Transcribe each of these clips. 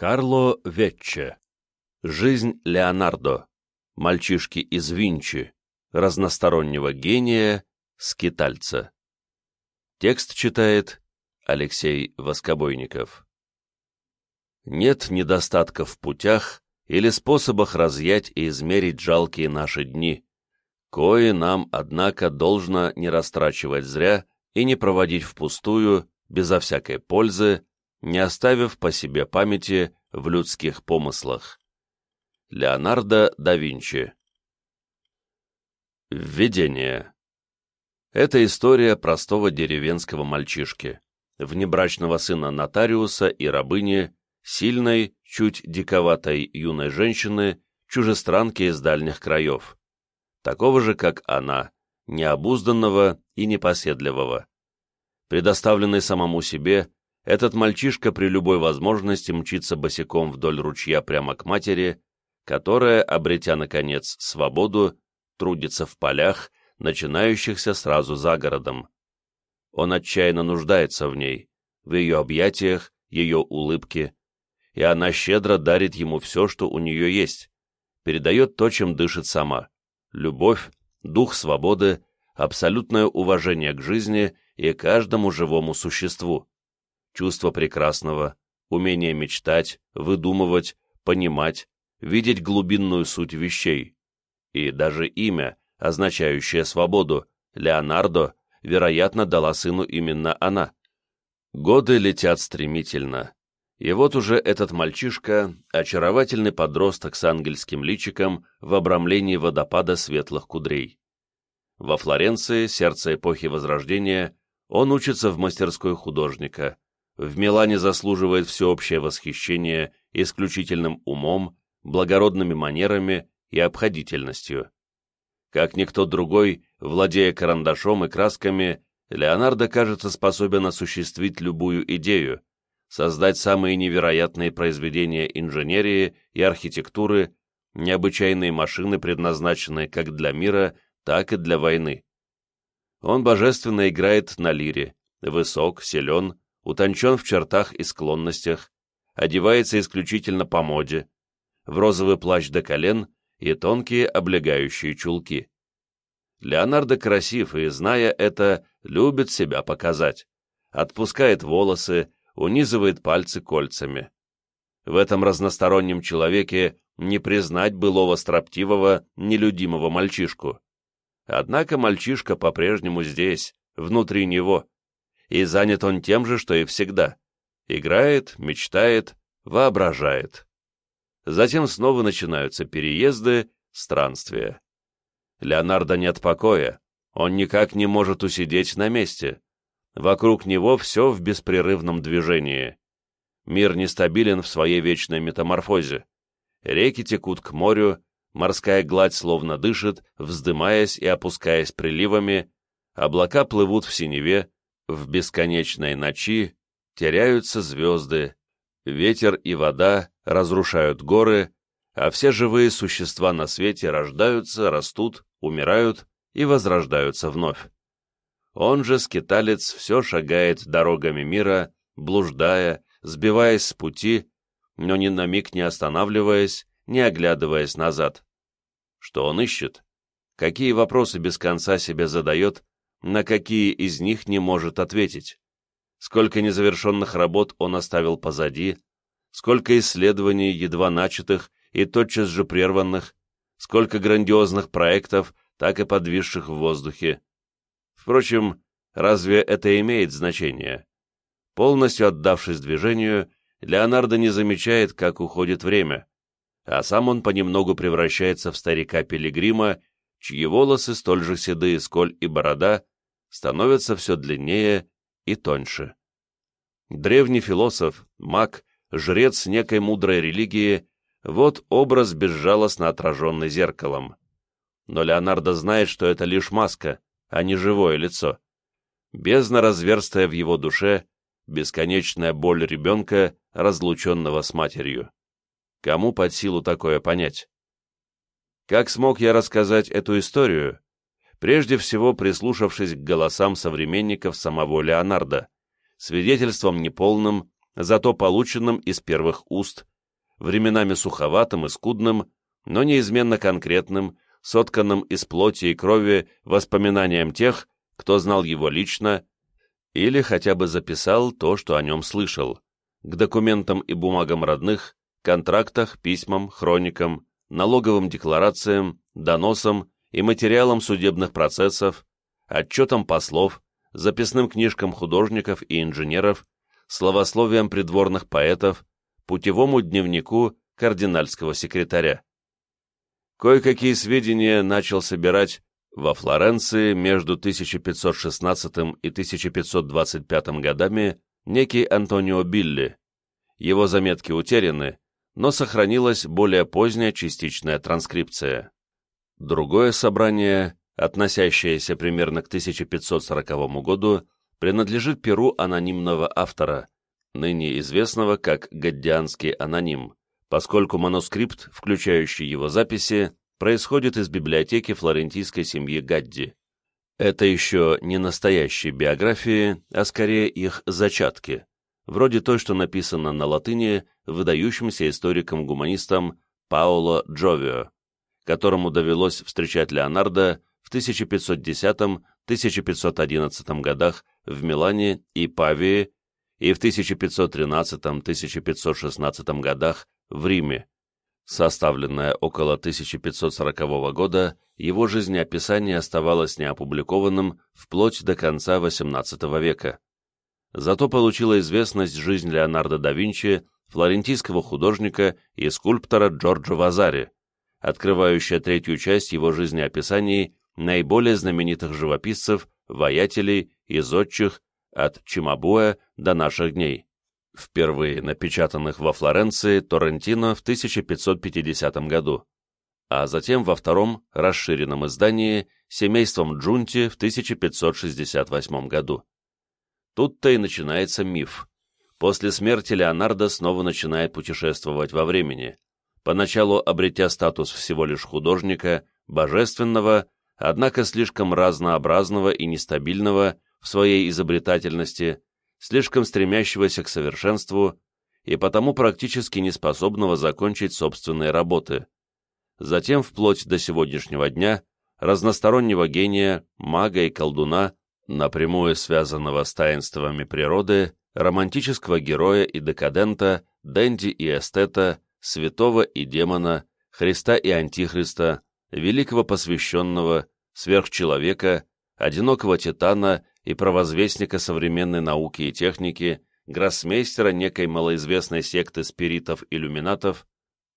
Карло Вечче. Жизнь Леонардо. Мальчишки из Винчи. Разностороннего гения, скитальца. Текст читает Алексей Воскобойников. Нет недостатка в путях или способах разъять и измерить жалкие наши дни, кои нам, однако, должно не растрачивать зря и не проводить впустую, безо всякой пользы, не оставив по себе памяти в людских помыслах. Леонардо да Винчи Введение Это история простого деревенского мальчишки, внебрачного сына нотариуса и рабыни, сильной, чуть диковатой юной женщины, чужестранки из дальних краев, такого же, как она, необузданного и непоседливого. Предоставленный самому себе, этот мальчишка при любой возможности мчится босиком вдоль ручья прямо к матери, которая, обретя, наконец, свободу, трудится в полях, начинающихся сразу за городом. Он отчаянно нуждается в ней, в ее объятиях, ее улыбке, и она щедро дарит ему все, что у нее есть, передает то, чем дышит сама — любовь, дух свободы, абсолютное уважение к жизни и каждому живому существу чувство прекрасного, умение мечтать, выдумывать, понимать, видеть глубинную суть вещей. И даже имя, означающее свободу, Леонардо, вероятно, дала сыну именно она. Годы летят стремительно. И вот уже этот мальчишка, очаровательный подросток с ангельским личиком в обрамлении водопада светлых кудрей. Во Флоренции, сердце эпохи Возрождения, он учится в мастерской художника, в Милане заслуживает всеобщее восхищение исключительным умом, благородными манерами и обходительностью. Как никто другой, владея карандашом и красками, Леонардо, кажется, способен осуществить любую идею, создать самые невероятные произведения инженерии и архитектуры, необычайные машины, предназначенные как для мира, так и для войны. Он божественно играет на лире, высок, силен, утончен в чертах и склонностях, одевается исключительно по моде, в розовый плащ до колен и тонкие облегающие чулки. Леонардо красив и, зная это, любит себя показать. Отпускает волосы, унизывает пальцы кольцами. В этом разностороннем человеке не признать былого строптивого, нелюдимого мальчишку. Однако мальчишка по-прежнему здесь, внутри него, и занят он тем же, что и всегда. Играет, мечтает, воображает. Затем снова начинаются переезды, странствия. Леонардо нет покоя, он никак не может усидеть на месте. Вокруг него все в беспрерывном движении. Мир нестабилен в своей вечной метаморфозе. Реки текут к морю, морская гладь словно дышит, вздымаясь и опускаясь приливами, облака плывут в синеве, в бесконечной ночи теряются звезды, ветер и вода разрушают горы, а все живые существа на свете рождаются, растут, умирают и возрождаются вновь. Он же, скиталец, все шагает дорогами мира, блуждая, сбиваясь с пути, но ни на миг не останавливаясь, не оглядываясь назад. Что он ищет? Какие вопросы без конца себе задает, на какие из них не может ответить. Сколько незавершенных работ он оставил позади, сколько исследований, едва начатых и тотчас же прерванных, сколько грандиозных проектов, так и подвисших в воздухе. Впрочем, разве это имеет значение? Полностью отдавшись движению, Леонардо не замечает, как уходит время, а сам он понемногу превращается в старика-пилигрима, чьи волосы столь же седые, сколь и борода, становятся все длиннее и тоньше. Древний философ, маг, жрец некой мудрой религии — вот образ, безжалостно отраженный зеркалом. Но Леонардо знает, что это лишь маска, а не живое лицо. Бездна, разверстая в его душе, бесконечная боль ребенка, разлученного с матерью. Кому под силу такое понять? Как смог я рассказать эту историю, прежде всего прислушавшись к голосам современников самого Леонардо, свидетельством неполным, зато полученным из первых уст, временами суховатым и скудным, но неизменно конкретным, сотканным из плоти и крови воспоминанием тех, кто знал его лично, или хотя бы записал то, что о нем слышал, к документам и бумагам родных, контрактах, письмам, хроникам, налоговым декларациям, доносам и материалам судебных процессов, отчетам послов, записным книжкам художников и инженеров, словословиям придворных поэтов, путевому дневнику кардинальского секретаря. Кое-какие сведения начал собирать во Флоренции между 1516 и 1525 годами некий Антонио Билли. Его заметки утеряны, но сохранилась более поздняя частичная транскрипция. Другое собрание, относящееся примерно к 1540 году, принадлежит перу анонимного автора, ныне известного как Гаддианский аноним, поскольку манускрипт, включающий его записи, происходит из библиотеки флорентийской семьи Гадди. Это еще не настоящие биографии, а скорее их зачатки, вроде той, что написано на латыни выдающимся историком-гуманистом Паоло Джовио, которому довелось встречать Леонардо в 1510-1511 годах в Милане и Павии и в 1513-1516 годах в Риме. Составленное около 1540 года, его жизнеописание оставалось неопубликованным вплоть до конца XVIII века. Зато получила известность жизнь Леонардо да Винчи, флорентийского художника и скульптора Джорджо Вазари, открывающая третью часть его жизнеописаний наиболее знаменитых живописцев, воятелей и зодчих от Чимабуэ до наших дней впервые напечатанных во Флоренции Торрентино в 1550 году, а затем во втором расширенном издании семейством Джунти в 1568 году. Тут-то и начинается миф. После смерти Леонардо снова начинает путешествовать во времени, поначалу обретя статус всего лишь художника, божественного, однако слишком разнообразного и нестабильного в своей изобретательности, слишком стремящегося к совершенству и потому практически неспособного закончить собственные работы. Затем, вплоть до сегодняшнего дня, разностороннего гения, мага и колдуна, напрямую связанного с таинствами природы, романтического героя и декадента, денди и эстета, святого и демона, Христа и Антихриста, великого посвященного, сверхчеловека, одинокого титана и провозвестника современной науки и техники, гроссмейстера некой малоизвестной секты спиритов-иллюминатов,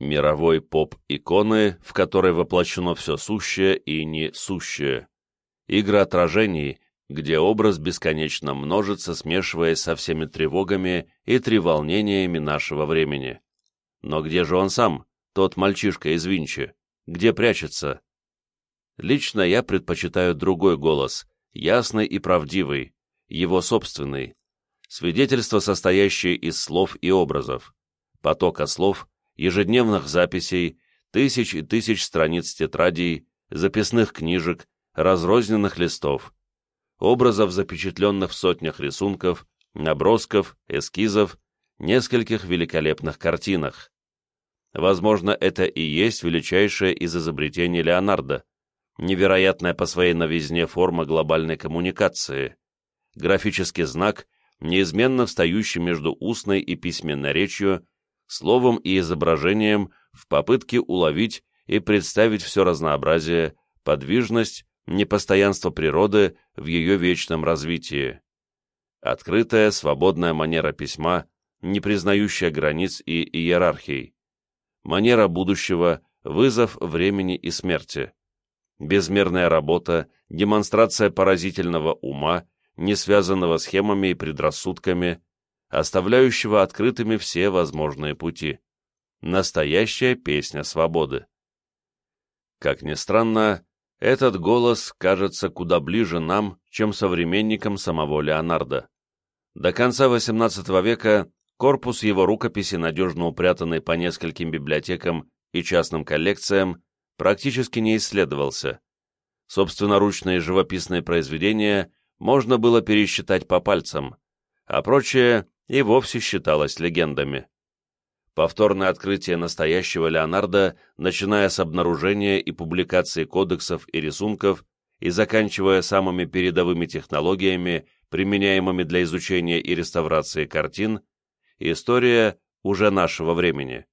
мировой поп-иконы, в которой воплощено все сущее и несущее, игра отражений, где образ бесконечно множится, смешиваясь со всеми тревогами и треволнениями нашего времени. Но где же он сам, тот мальчишка из Винчи? Где прячется? Лично я предпочитаю другой голос, ясный и правдивый, его собственный, свидетельство, состоящее из слов и образов, потока слов, ежедневных записей, тысяч и тысяч страниц тетрадей, записных книжек, разрозненных листов, образов, запечатленных в сотнях рисунков, набросков, эскизов, нескольких великолепных картинах. Возможно, это и есть величайшее из изобретений Леонардо, невероятная по своей новизне форма глобальной коммуникации, графический знак, неизменно встающий между устной и письменной речью, словом и изображением в попытке уловить и представить все разнообразие, подвижность, непостоянство природы в ее вечном развитии. Открытая, свободная манера письма, не признающая границ и иерархий. Манера будущего, вызов времени и смерти безмерная работа, демонстрация поразительного ума, не связанного схемами и предрассудками, оставляющего открытыми все возможные пути. Настоящая песня свободы. Как ни странно, этот голос кажется куда ближе нам, чем современникам самого Леонардо. До конца XVIII века корпус его рукописи, надежно упрятанный по нескольким библиотекам и частным коллекциям, практически не исследовался. Собственноручные живописные произведения можно было пересчитать по пальцам, а прочее и вовсе считалось легендами. Повторное открытие настоящего Леонардо, начиная с обнаружения и публикации кодексов и рисунков и заканчивая самыми передовыми технологиями, применяемыми для изучения и реставрации картин, история уже нашего времени.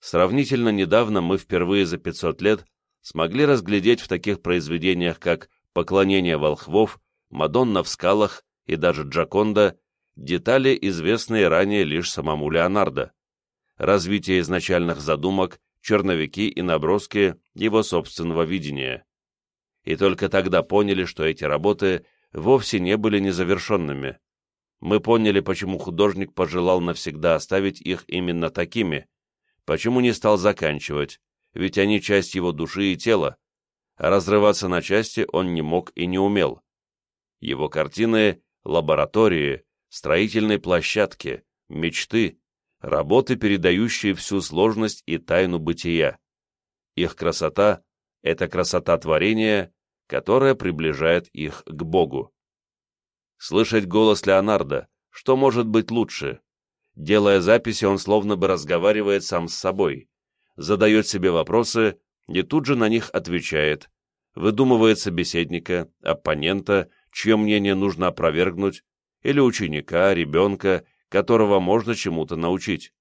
Сравнительно недавно мы впервые за 500 лет смогли разглядеть в таких произведениях, как «Поклонение волхвов», «Мадонна в скалах» и даже «Джаконда» детали, известные ранее лишь самому Леонардо. Развитие изначальных задумок, черновики и наброски его собственного видения. И только тогда поняли, что эти работы вовсе не были незавершенными. Мы поняли, почему художник пожелал навсегда оставить их именно такими, почему не стал заканчивать, ведь они часть его души и тела, а разрываться на части он не мог и не умел. Его картины — лаборатории, строительные площадки, мечты, работы, передающие всю сложность и тайну бытия. Их красота — это красота творения, которая приближает их к Богу. Слышать голос Леонардо, что может быть лучше? Делая записи, он словно бы разговаривает сам с собой, задает себе вопросы и тут же на них отвечает, выдумывает собеседника, оппонента, чье мнение нужно опровергнуть, или ученика, ребенка, которого можно чему-то научить.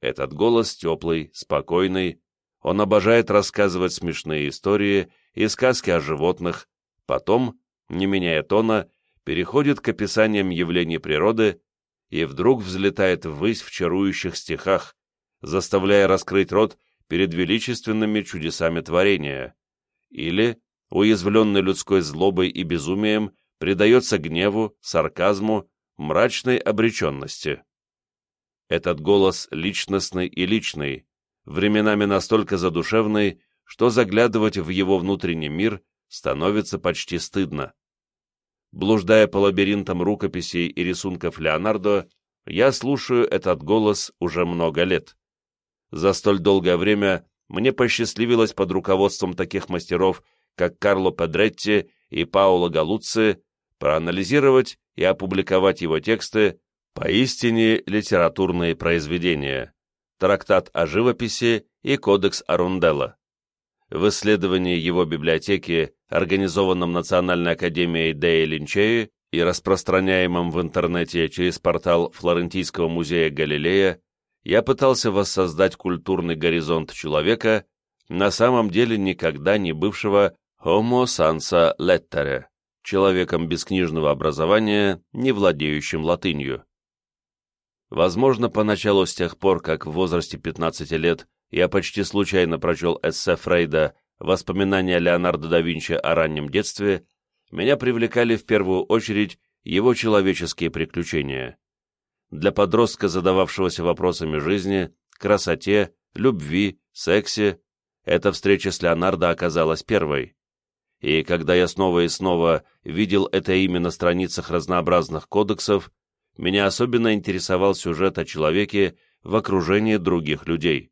Этот голос теплый, спокойный, он обожает рассказывать смешные истории и сказки о животных, потом, не меняя тона, переходит к описаниям явлений природы и вдруг взлетает ввысь в чарующих стихах, заставляя раскрыть рот перед величественными чудесами творения, или, уязвленный людской злобой и безумием, предается гневу, сарказму, мрачной обреченности. Этот голос личностный и личный, временами настолько задушевный, что заглядывать в его внутренний мир становится почти стыдно. Блуждая по лабиринтам рукописей и рисунков Леонардо, я слушаю этот голос уже много лет. За столь долгое время мне посчастливилось под руководством таких мастеров, как Карло Педретти и Паоло Галуцци, проанализировать и опубликовать его тексты, поистине литературные произведения, трактат о живописи и кодекс Арунделла. В исследовании его библиотеки, организованном Национальной академией Деи Линчеи и распространяемом в интернете через портал Флорентийского музея Галилея, я пытался воссоздать культурный горизонт человека, на самом деле никогда не бывшего homo sansa lettere, человеком без книжного образования, не владеющим латынью. Возможно, поначалу с тех пор, как в возрасте 15 лет я почти случайно прочел эссе Фрейда «Воспоминания Леонардо да Винчи о раннем детстве», меня привлекали в первую очередь его человеческие приключения для подростка, задававшегося вопросами жизни, красоте, любви, сексе, эта встреча с Леонардо оказалась первой. И когда я снова и снова видел это имя на страницах разнообразных кодексов, меня особенно интересовал сюжет о человеке в окружении других людей.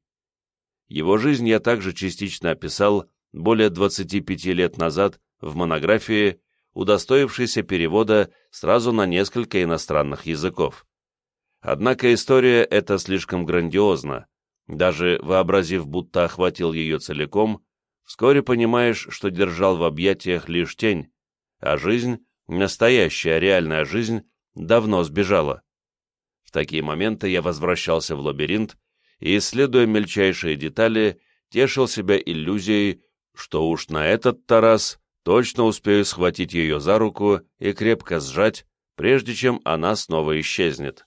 Его жизнь я также частично описал более 25 лет назад в монографии, удостоившейся перевода сразу на несколько иностранных языков. Однако история эта слишком грандиозна. Даже вообразив, будто охватил ее целиком, вскоре понимаешь, что держал в объятиях лишь тень, а жизнь, настоящая реальная жизнь, давно сбежала. В такие моменты я возвращался в лабиринт и, исследуя мельчайшие детали, тешил себя иллюзией, что уж на этот-то раз точно успею схватить ее за руку и крепко сжать, прежде чем она снова исчезнет.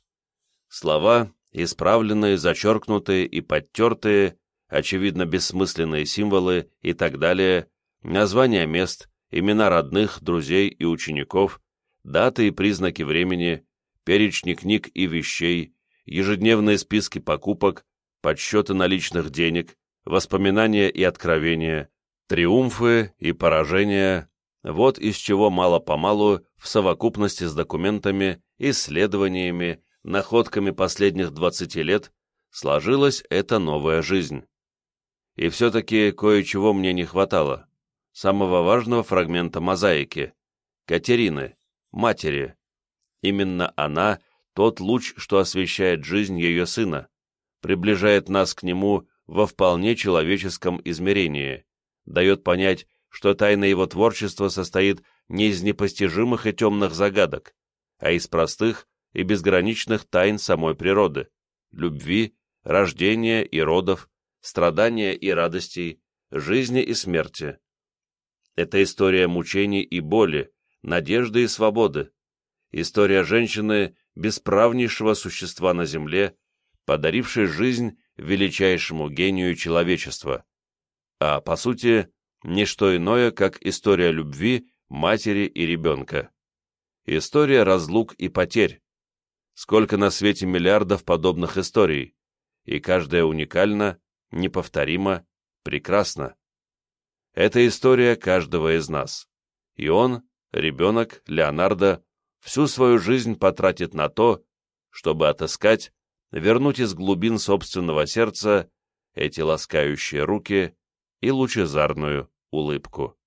Слова, исправленные, зачеркнутые и подтертые, очевидно бессмысленные символы и так далее, названия мест, имена родных, друзей и учеников, даты и признаки времени, перечни книг и вещей, ежедневные списки покупок, подсчеты наличных денег, воспоминания и откровения, триумфы и поражения, вот из чего мало-помалу в совокупности с документами, исследованиями, находками последних 20 лет сложилась эта новая жизнь. И все-таки кое-чего мне не хватало. Самого важного фрагмента мозаики — Катерины, матери. Именно она — тот луч, что освещает жизнь ее сына, приближает нас к нему во вполне человеческом измерении, дает понять, что тайна его творчества состоит не из непостижимых и темных загадок, а из простых и безграничных тайн самой природы, любви, рождения и родов, страдания и радостей, жизни и смерти. Это история мучений и боли, надежды и свободы, история женщины, бесправнейшего существа на земле, подарившей жизнь величайшему гению человечества, а, по сути, не что иное, как история любви матери и ребенка. История разлук и потерь. Сколько на свете миллиардов подобных историй, и каждая уникальна, неповторима, прекрасна. Это история каждого из нас. И он, ребенок, Леонардо, всю свою жизнь потратит на то, чтобы отыскать, вернуть из глубин собственного сердца эти ласкающие руки и лучезарную улыбку.